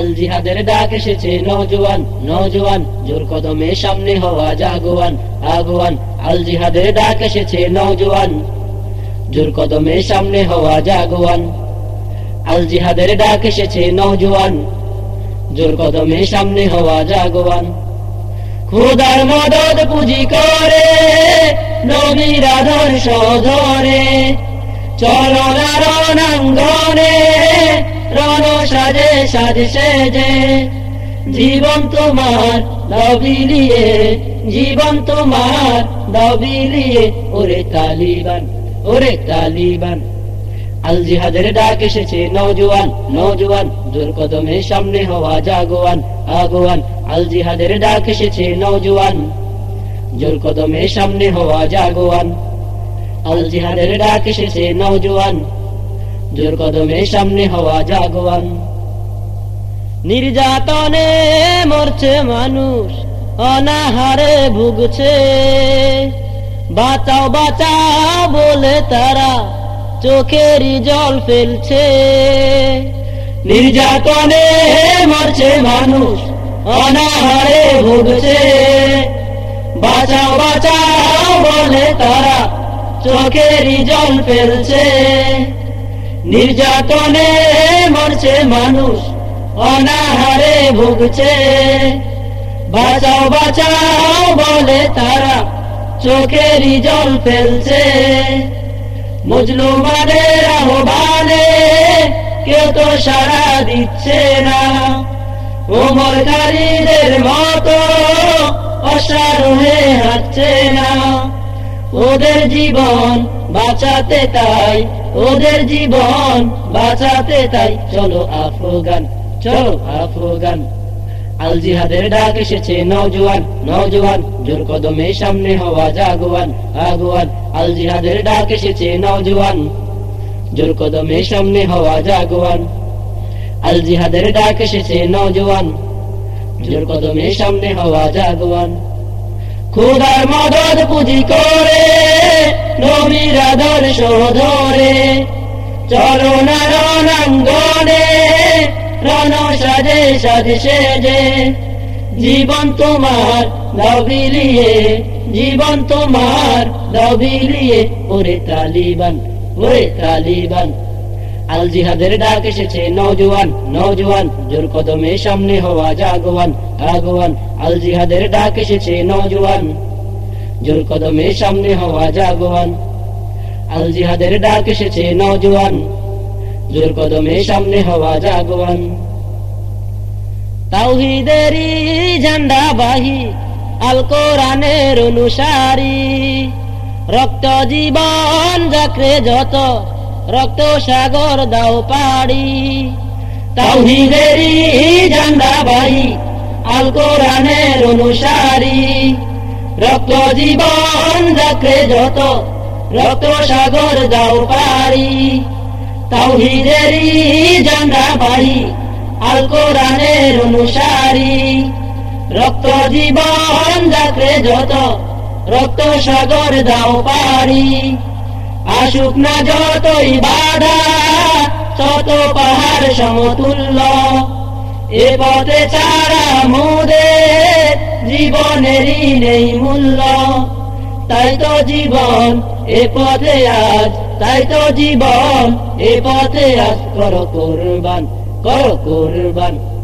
আল জিহাদের ডাক এসেছে, নওজোয়ান নওজোয়ান, জোর কদমে সামনে হওয়া জাগোয়ান, আগোয়ান, আল জিহাদের ডাক এসেছে, নওজোয়ান, জোর কদমে সামনে হওয়া জাগোয়ান, আল জিহাদের ডাক এসেছে, নওজোয়ান, জোর কদমে সামনে হওয়া জাগোয়ান। খুদার মদত পুঁজি করে, নবীর আদর্শ ধরে চলো না রণাঙ্গনে জীবন তোমার দবিলিয়ে জীবন তোমার দবিলিয়ে ওরে তালিবান ওরে তালিবান। আল জিহাদের ডাক এসেছে, নওজোয়ান নওজোয়ান জোর কদমে সামনে হওয়া জাগোয়ান, আগোয়ান। আল জিহাদের ডাক এসেছে, নওজোয়ান জোর সামনে হওয়া জাগোয়ান। আল ডাক এসেছে, নওজোয়ান জোর কদমে সামনে হওয়া জাগোয়ান। নির্যাতনে মরছে মানুষ, অনাহারে ভুগছে। বাঁচাও বাঁচাও বলে তারা চোখেরই জল ফেলছে। নির্যাতনে মরছে মানুষ, অনাহারে ভুগছে। বাঁচাও বাঁচাও বলে তারা চোখেরই জল ফেলছে। নির্যাতনে মরছে মানুষ, অনাহারে ভুগছে। বাঁচাও বাঁচাও বলে তারা চোখেরই জল ফেলছে। মজলুমানের আহ্বানে কেউ তো সারা দিচ্ছে না। ওমরকারীদের মতো অসারোহে হাঁটছে না। ওদের জীবন বাঁচাতে তাই, ওদের জীবন বাঁচাতে তাই। চলো আফগান চলো আফগান আল জিহাদের ডাক এসেছে, নওজোয়ান নওজোয়ান, জোর কদমে সামনে হওয়া জাগোয়ান, আগোয়ান। আল জিহাদের ডাক এসেছে, নওজোয়ান, জোর কদমে সামনে হওয়া জাগোয়ান। আল জিহাদের ডাক এসেছে, নওজোয়ান, জোর কদমে সামনে হওয়া জাগোয়ান। খুদার মদত পুঁজি করে, নবীর আদর্শ ধরে। চলো না রণাঙ্গনে রণ, সাজে সাজে, সেজে। জীবন তোমার দবিলিয়ে, জীবন তোমার দবিলিয়ে, ওরে তালিবান ওরে তালিবান। আল জিহাদের ডাক এসেছে, নওজোয়ান নওজোয়ান, জোর কদমে সামনে হওয়া জাগোয়ান আগোয়ান আল জিহাদের ডাক এসেছে, নওজোয়ান, জোর কদমে সামনে হওয়া জাগোয়ান আল জিহাদের ডাক এসেছে, নওজোয়ান, জোর কদমে সামনে হওয়া জাগোয়ান তাওহিদেরই ঝান্ডা বাহি আল কোরআনের অনুসারী, রক্ত জীবন যত রক্ত সাগর দাও পাড়ি। তাওহিদেরই ঝান্ডা আল কোরআনের অনুসারী। রক্ত জীবন জাকরে যত রক্ত সাগর দাও পাড়ি। তাওহিদেরই ঝান্ডা আল কোরআনের অনুসারী। রক্ত জীবন জাকরে যত রক্ত সাগর পারি আসুক না যতই বাধা শত পাহাড় সমতুল্য। এ পথে ছাড়া মোদের জীবনেরই নেই মূল্য। তাই তো জীবন এ পথে আজ, তাই তো জীবন এ পথে আজ। করো কোরবান করো কোরবান।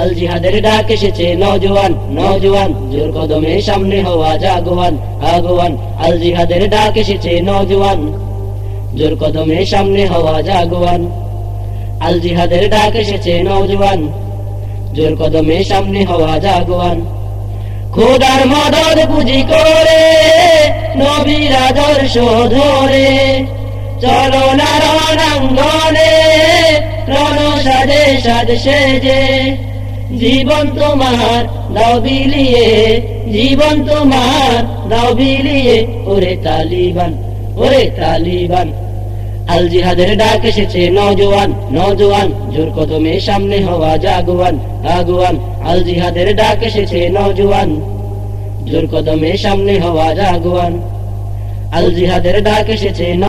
আল জিহাদের ডাক এসেছে, নওজোয়ান নওজোয়ান, জোর কদমে সামনে হওয়া জাগোয়ান, আগোয়ান, আল জিহাদের ডাক এসেছে, নওজোয়ান, জোর কদমে সামনে হওয়া জাগোয়ান, আল জিহাদের ডাক এসেছে, নওজোয়ান, জোর কদমে সামনে হওয়া জাগোয়ান। খোদার মদদ পুঁজি করে, নবীর আদর্শ ধরে, চলো না রণাঙ্গনে রণ সাজে সাজ সেজে। জীবন তোমার, দাও বিলিয়ে। জীবন তোমার, দাও বিলিয়ে। ওরে তালিবান ওরে তালিবান। আল জিহাদের ডাক এসেছে নজওয়ান নজওয়ান জোর কদমে সামনে হওয়া জাগোয়ান, আগুয়ান। আল জিহাদের ডাক এসেছে নজওয়ান জোর কদমে সামনে হওয়া জাগোয়ান। আল জিহাদের ডাক এসেছে